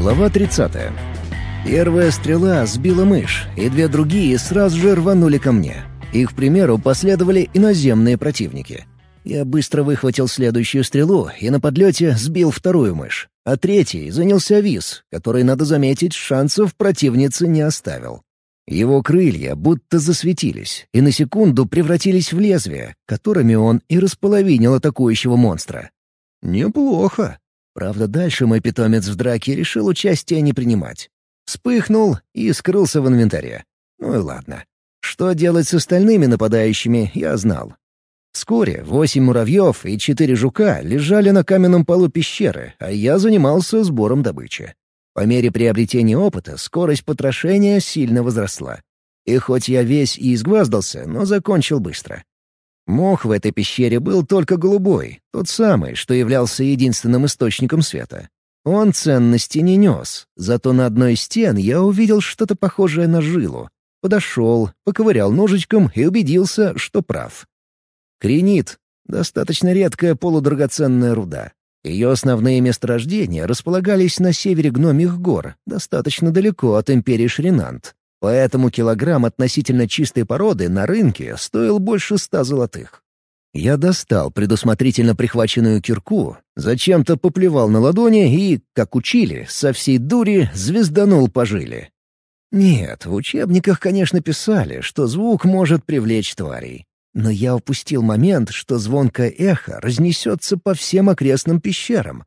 Глава 30. Первая стрела сбила мышь, и две другие сразу же рванули ко мне. Их примеру последовали иноземные противники. Я быстро выхватил следующую стрелу и на подлете сбил вторую мышь, а третий занялся виз, который, надо заметить, шансов противницы не оставил. Его крылья будто засветились и на секунду превратились в лезвия, которыми он и располовинил атакующего монстра. Неплохо. Правда, дальше мой питомец в драке решил участия не принимать. Вспыхнул и скрылся в инвентаре. Ну и ладно. Что делать с остальными нападающими, я знал. Вскоре восемь муравьев и четыре жука лежали на каменном полу пещеры, а я занимался сбором добычи. По мере приобретения опыта скорость потрошения сильно возросла. И хоть я весь и изгваздался, но закончил быстро. Мох в этой пещере был только голубой, тот самый, что являлся единственным источником света. Он ценности не нес, зато на одной из стен я увидел что-то похожее на жилу. Подошел, поковырял ножичком и убедился, что прав. Кренит — достаточно редкая полудрагоценная руда. Ее основные месторождения располагались на севере гномих гор, достаточно далеко от империи Шринант. Поэтому килограмм относительно чистой породы на рынке стоил больше ста золотых. Я достал предусмотрительно прихваченную кирку, зачем-то поплевал на ладони и, как учили, со всей дури звезданул по жиле. Нет, в учебниках, конечно, писали, что звук может привлечь тварей. Но я упустил момент, что звонкое эхо разнесется по всем окрестным пещерам.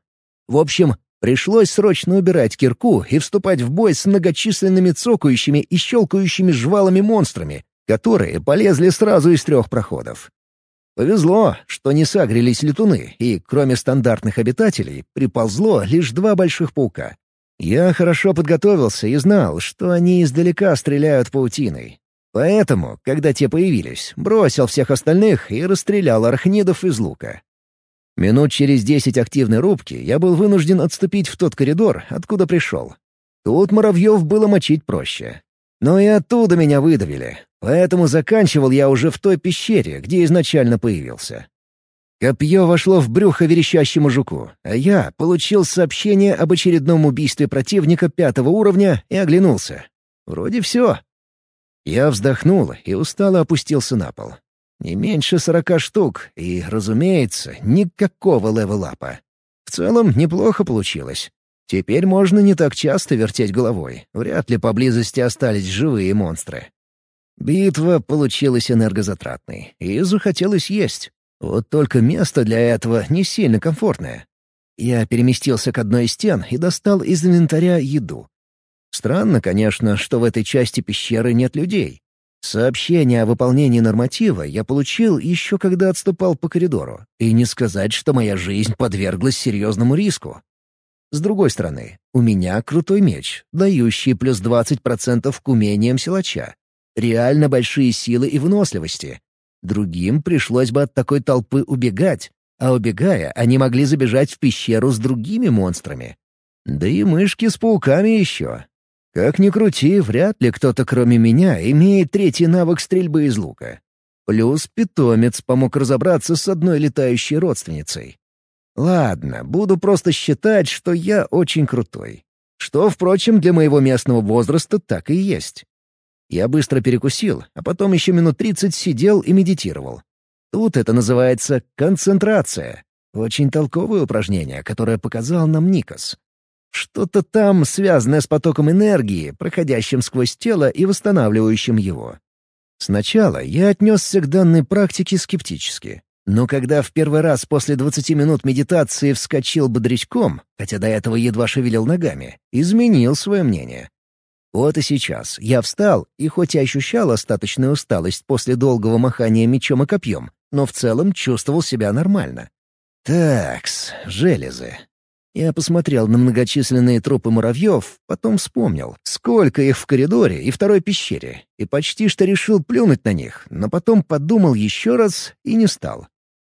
В общем, пришлось срочно убирать кирку и вступать в бой с многочисленными цокающими и щелкающими жвалами монстрами, которые полезли сразу из трех проходов. Повезло, что не сагрились летуны, и, кроме стандартных обитателей, приползло лишь два больших паука. Я хорошо подготовился и знал, что они издалека стреляют паутиной, Поэтому, когда те появились, бросил всех остальных и расстрелял архнидов из лука. Минут через десять активной рубки я был вынужден отступить в тот коридор, откуда пришел. Тут муравьев было мочить проще. Но и оттуда меня выдавили, поэтому заканчивал я уже в той пещере, где изначально появился. Копье вошло в брюхо верещащему жуку, а я получил сообщение об очередном убийстве противника пятого уровня и оглянулся. Вроде все. Я вздохнул и устало опустился на пол. Не меньше сорока штук и, разумеется, никакого левелапа. В целом, неплохо получилось. Теперь можно не так часто вертеть головой. Вряд ли поблизости остались живые монстры. Битва получилась энергозатратной, и захотелось есть. Вот только место для этого не сильно комфортное. Я переместился к одной из стен и достал из инвентаря еду. Странно, конечно, что в этой части пещеры нет людей. Сообщение о выполнении норматива я получил еще когда отступал по коридору, и не сказать, что моя жизнь подверглась серьезному риску. С другой стороны, у меня крутой меч, дающий плюс 20% к умениям силача. Реально большие силы и выносливости. Другим пришлось бы от такой толпы убегать, а убегая, они могли забежать в пещеру с другими монстрами. Да и мышки с пауками еще. Как ни крути, вряд ли кто-то кроме меня имеет третий навык стрельбы из лука. Плюс питомец помог разобраться с одной летающей родственницей. Ладно, буду просто считать, что я очень крутой. Что, впрочем, для моего местного возраста так и есть. Я быстро перекусил, а потом еще минут тридцать сидел и медитировал. Тут это называется концентрация. Очень толковое упражнение, которое показал нам Никос. Что-то там, связанное с потоком энергии, проходящим сквозь тело и восстанавливающим его. Сначала я отнесся к данной практике скептически. Но когда в первый раз после 20 минут медитации вскочил бодрячком, хотя до этого едва шевелил ногами, изменил свое мнение. Вот и сейчас я встал и хоть и ощущал остаточную усталость после долгого махания мечом и копьем, но в целом чувствовал себя нормально. Такс, железы. Я посмотрел на многочисленные трупы муравьев, потом вспомнил, сколько их в коридоре и второй пещере, и почти что решил плюнуть на них, но потом подумал еще раз и не стал.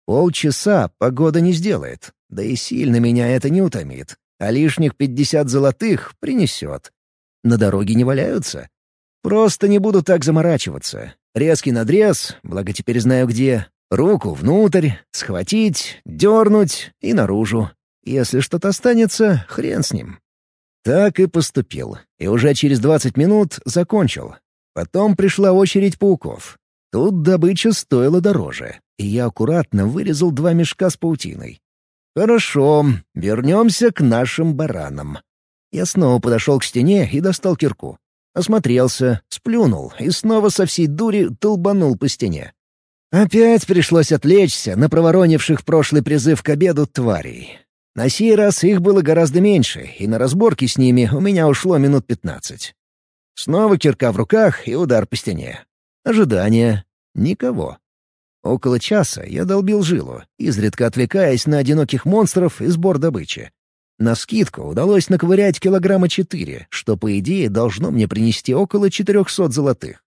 Полчаса погода не сделает, да и сильно меня это не утомит, а лишних пятьдесят золотых принесет. На дороге не валяются. Просто не буду так заморачиваться. Резкий надрез, благо теперь знаю где, руку внутрь, схватить, дернуть и наружу. Если что-то останется, хрен с ним. Так и поступил, и уже через 20 минут закончил. Потом пришла очередь пауков. Тут добыча стоила дороже, и я аккуратно вырезал два мешка с паутиной. «Хорошо, вернемся к нашим баранам». Я снова подошел к стене и достал кирку. Осмотрелся, сплюнул и снова со всей дури толбанул по стене. Опять пришлось отвлечься на проворонивших прошлый призыв к обеду тварей. На сей раз их было гораздо меньше, и на разборки с ними у меня ушло минут пятнадцать. Снова кирка в руках и удар по стене. Ожидание. Никого. Около часа я долбил жилу, изредка отвлекаясь на одиноких монстров и сбор добычи. На скидку удалось наковырять килограмма четыре, что, по идее, должно мне принести около четырехсот золотых.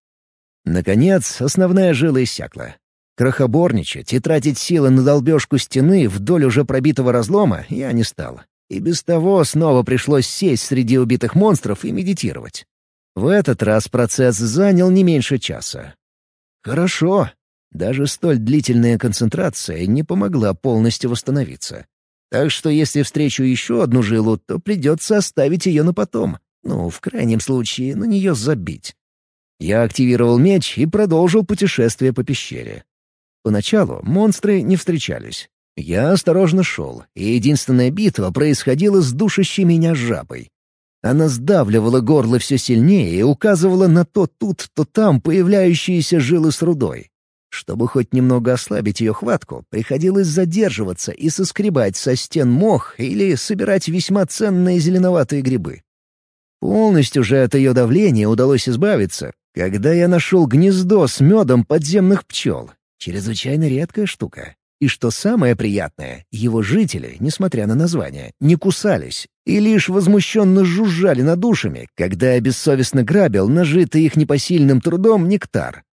Наконец, основная жила иссякла. Крохоборничать и тратить силы на долбежку стены вдоль уже пробитого разлома я не стал. И без того снова пришлось сесть среди убитых монстров и медитировать. В этот раз процесс занял не меньше часа. Хорошо. Даже столь длительная концентрация не помогла полностью восстановиться. Так что если встречу еще одну жилу, то придется оставить ее на потом. Ну, в крайнем случае, на нее забить. Я активировал меч и продолжил путешествие по пещере. Поначалу монстры не встречались. Я осторожно шел, и единственная битва происходила с душащей меня жабой. Она сдавливала горло все сильнее и указывала на то тут, то там появляющиеся жилы с рудой. Чтобы хоть немного ослабить ее хватку, приходилось задерживаться и соскребать со стен мох или собирать весьма ценные зеленоватые грибы. Полностью же от ее давления удалось избавиться, когда я нашел гнездо с медом подземных пчел. Чрезвычайно редкая штука. И что самое приятное, его жители, несмотря на название, не кусались и лишь возмущенно жужжали над душами, когда я бессовестно грабил нажитый их непосильным трудом нектар.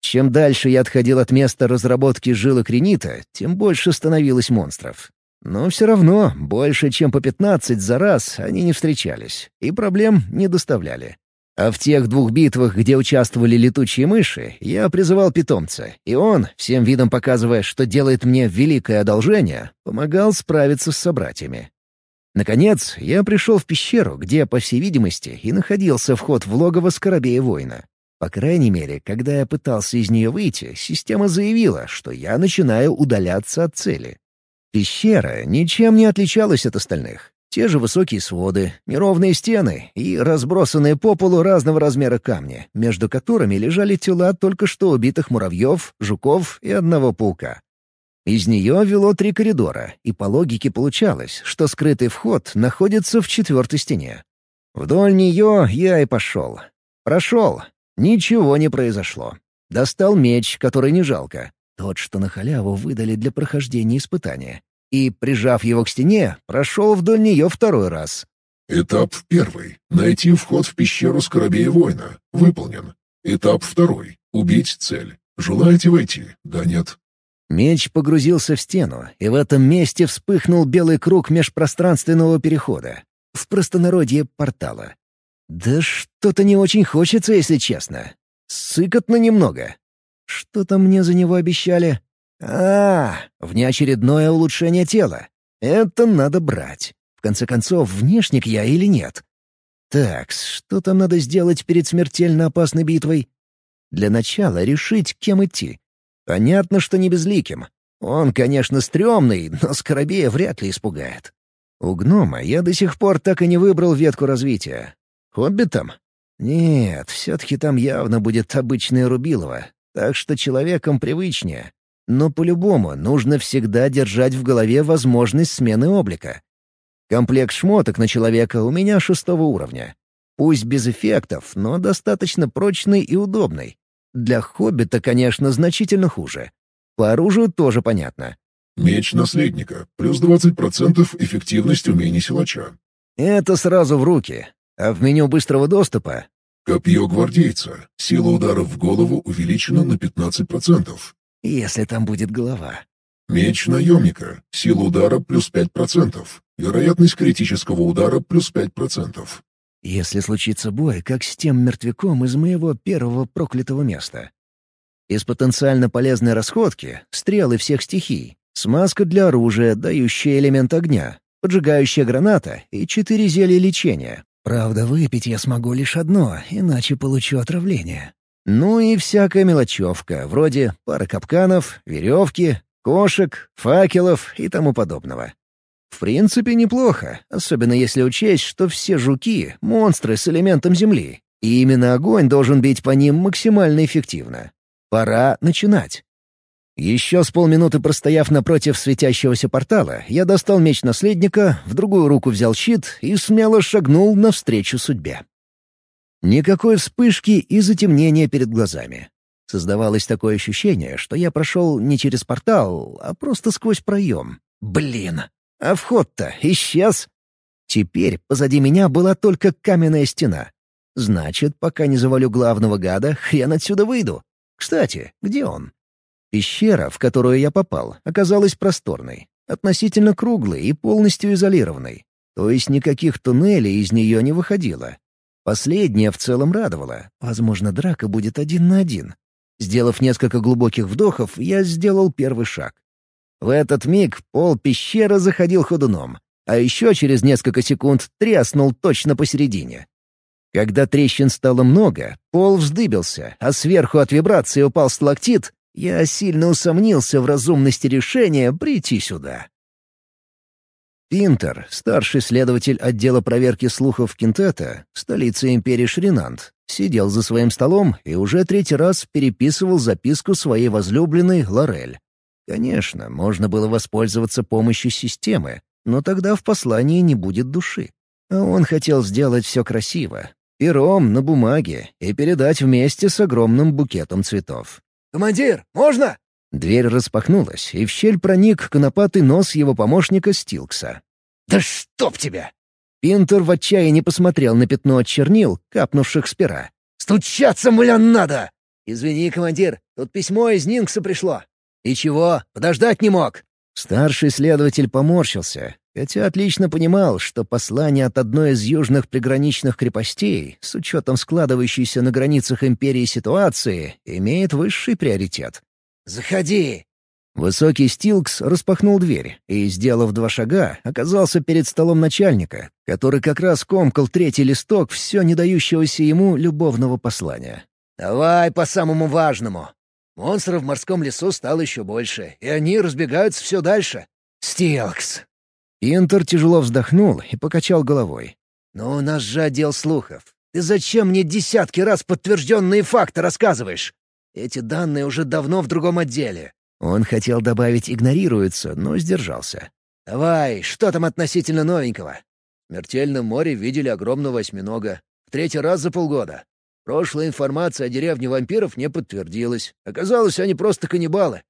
Чем дальше я отходил от места разработки жилок ренита, тем больше становилось монстров. Но все равно, больше чем по пятнадцать за раз они не встречались и проблем не доставляли. А в тех двух битвах, где участвовали летучие мыши, я призывал питомца, и он, всем видом показывая, что делает мне великое одолжение, помогал справиться с собратьями. Наконец, я пришел в пещеру, где, по всей видимости, и находился вход в логово Скоробея Воина. По крайней мере, когда я пытался из нее выйти, система заявила, что я начинаю удаляться от цели. Пещера ничем не отличалась от остальных. Те же высокие своды, неровные стены и разбросанные по полу разного размера камни, между которыми лежали тела только что убитых муравьев, жуков и одного паука. Из нее вело три коридора, и по логике получалось, что скрытый вход находится в четвертой стене. Вдоль нее я и пошел. Прошел, Ничего не произошло. Достал меч, который не жалко. Тот, что на халяву выдали для прохождения испытания. И, прижав его к стене, прошел вдоль нее второй раз. Этап первый. Найти вход в пещеру Скоробея Воина. Выполнен. Этап второй. Убить цель. Желаете войти? Да нет. Меч погрузился в стену, и в этом месте вспыхнул белый круг межпространственного перехода. В простонародье портала. Да что-то не очень хочется, если честно. Сыкотно немного. Что-то мне за него обещали. А, внеочередное улучшение тела. Это надо брать. В конце концов, внешник я или нет? Так, что там надо сделать перед смертельно опасной битвой? Для начала решить, кем идти. Понятно, что не безликим. Он, конечно, стрёмный, но Скоробея вряд ли испугает. У гнома я до сих пор так и не выбрал ветку развития. Хоббитом? Нет, все-таки там явно будет обычное Рубилово, так что человеком привычнее. Но по-любому нужно всегда держать в голове возможность смены облика. Комплект шмоток на человека у меня шестого уровня. Пусть без эффектов, но достаточно прочный и удобный. Для хоббита, конечно, значительно хуже. По оружию тоже понятно. Меч наследника. Плюс 20% эффективность умений силача. Это сразу в руки. А в меню быстрого доступа... Копье гвардейца. Сила удара в голову увеличена на 15%. Если там будет голова. Меч наемника. Сила удара плюс 5%. Вероятность критического удара плюс 5%. Если случится бой, как с тем мертвяком из моего первого проклятого места. Из потенциально полезной расходки — стрелы всех стихий, смазка для оружия, дающая элемент огня, поджигающая граната и четыре зелья лечения. Правда, выпить я смогу лишь одно, иначе получу отравление. Ну и всякая мелочевка, вроде пары капканов, веревки, кошек, факелов и тому подобного. В принципе, неплохо, особенно если учесть, что все жуки — монстры с элементом земли, и именно огонь должен бить по ним максимально эффективно. Пора начинать. Еще с полминуты простояв напротив светящегося портала, я достал меч наследника, в другую руку взял щит и смело шагнул навстречу судьбе. Никакой вспышки и затемнения перед глазами. Создавалось такое ощущение, что я прошел не через портал, а просто сквозь проем. Блин, а вход-то исчез. Теперь позади меня была только каменная стена. Значит, пока не завалю главного гада, хрен отсюда выйду. Кстати, где он? Пещера, в которую я попал, оказалась просторной, относительно круглой и полностью изолированной. То есть никаких туннелей из нее не выходило. Последнее в целом радовало. Возможно, драка будет один на один. Сделав несколько глубоких вдохов, я сделал первый шаг. В этот миг пол пещеры заходил ходуном, а еще через несколько секунд треснул точно посередине. Когда трещин стало много, пол вздыбился, а сверху от вибрации упал сталактит, я сильно усомнился в разумности решения прийти сюда. Пинтер, старший следователь отдела проверки слухов Кинтета, столицы империи Шринант, сидел за своим столом и уже третий раз переписывал записку своей возлюбленной Лорель. Конечно, можно было воспользоваться помощью системы, но тогда в послании не будет души. А он хотел сделать все красиво, пером на бумаге и передать вместе с огромным букетом цветов. «Командир, можно?» Дверь распахнулась, и в щель проник конопатый нос его помощника Стилкса. «Да чтоб тебя!» Пинтер в отчаянии посмотрел на пятно от чернил, капнувших с пера. «Стучаться, мля, надо!» «Извини, командир, тут письмо из Нинкса пришло». «И чего? Подождать не мог?» Старший следователь поморщился, хотя отлично понимал, что послание от одной из южных приграничных крепостей, с учетом складывающейся на границах империи ситуации, имеет высший приоритет. «Заходи!» Высокий Стилкс распахнул дверь и, сделав два шага, оказался перед столом начальника, который как раз комкал третий листок все не дающегося ему любовного послания. «Давай по самому важному. Монстров в морском лесу стало еще больше, и они разбегаются все дальше. Стилкс, Интер тяжело вздохнул и покачал головой. «Но у нас же отдел слухов. Ты зачем мне десятки раз подтвержденные факты рассказываешь? Эти данные уже давно в другом отделе». Он хотел добавить «игнорируются», но сдержался. «Давай, что там относительно новенького?» В смертельном море видели огромного осьминога. В третий раз за полгода. Прошлая информация о деревне вампиров не подтвердилась. Оказалось, они просто каннибалы.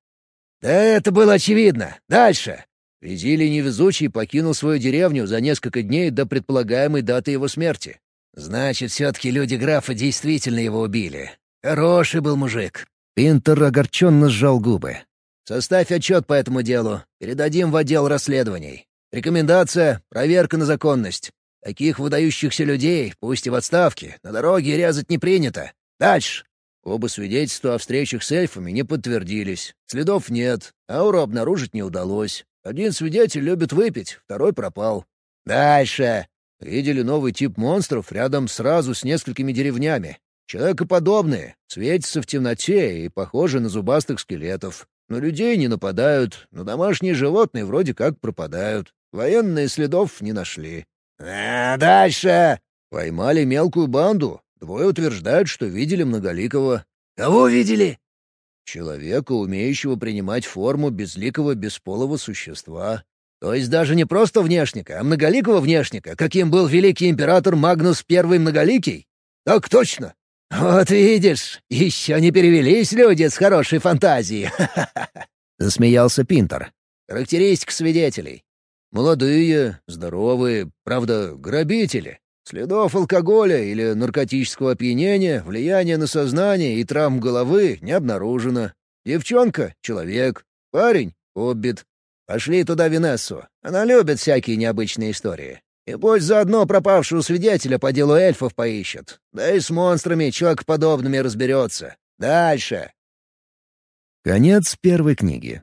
«Да это было очевидно. Дальше!» Визилий невезучий покинул свою деревню за несколько дней до предполагаемой даты его смерти. Значит, все-таки люди графа действительно его убили. Хороший был мужик. Пинтер огорченно сжал губы. «Составь отчет по этому делу. Передадим в отдел расследований. Рекомендация — проверка на законность. Таких выдающихся людей, пусть и в отставке, на дороге резать не принято. Дальше. Оба свидетельства о встречах с эльфами не подтвердились. Следов нет, ауру обнаружить не удалось. Один свидетель любит выпить, второй пропал. Дальше. Видели новый тип монстров рядом сразу с несколькими деревнями. Человекоподобные, светятся в темноте и похожи на зубастых скелетов. На людей не нападают, но домашние животные вроде как пропадают. Военные следов не нашли. А дальше. Поймали мелкую банду. Двое утверждают, что видели Многоликого. Кого видели? Человека, умеющего принимать форму безликого бесполого существа. То есть даже не просто внешника, а многоликого внешника, каким был великий император Магнус I Многоликий? Так точно. Вот видишь, еще не перевелись люди с хорошей фантазией. Засмеялся Пинтер. Характеристика свидетелей. Молодые, здоровые, правда, грабители. Следов алкоголя или наркотического опьянения, влияния на сознание и травм головы не обнаружено. Девчонка — человек, парень — хоббит. Пошли туда Винессу. Она любит всякие необычные истории. И пусть заодно пропавшего свидетеля по делу эльфов поищет. Да и с монстрами человекоподобными разберется. Дальше. Конец первой книги.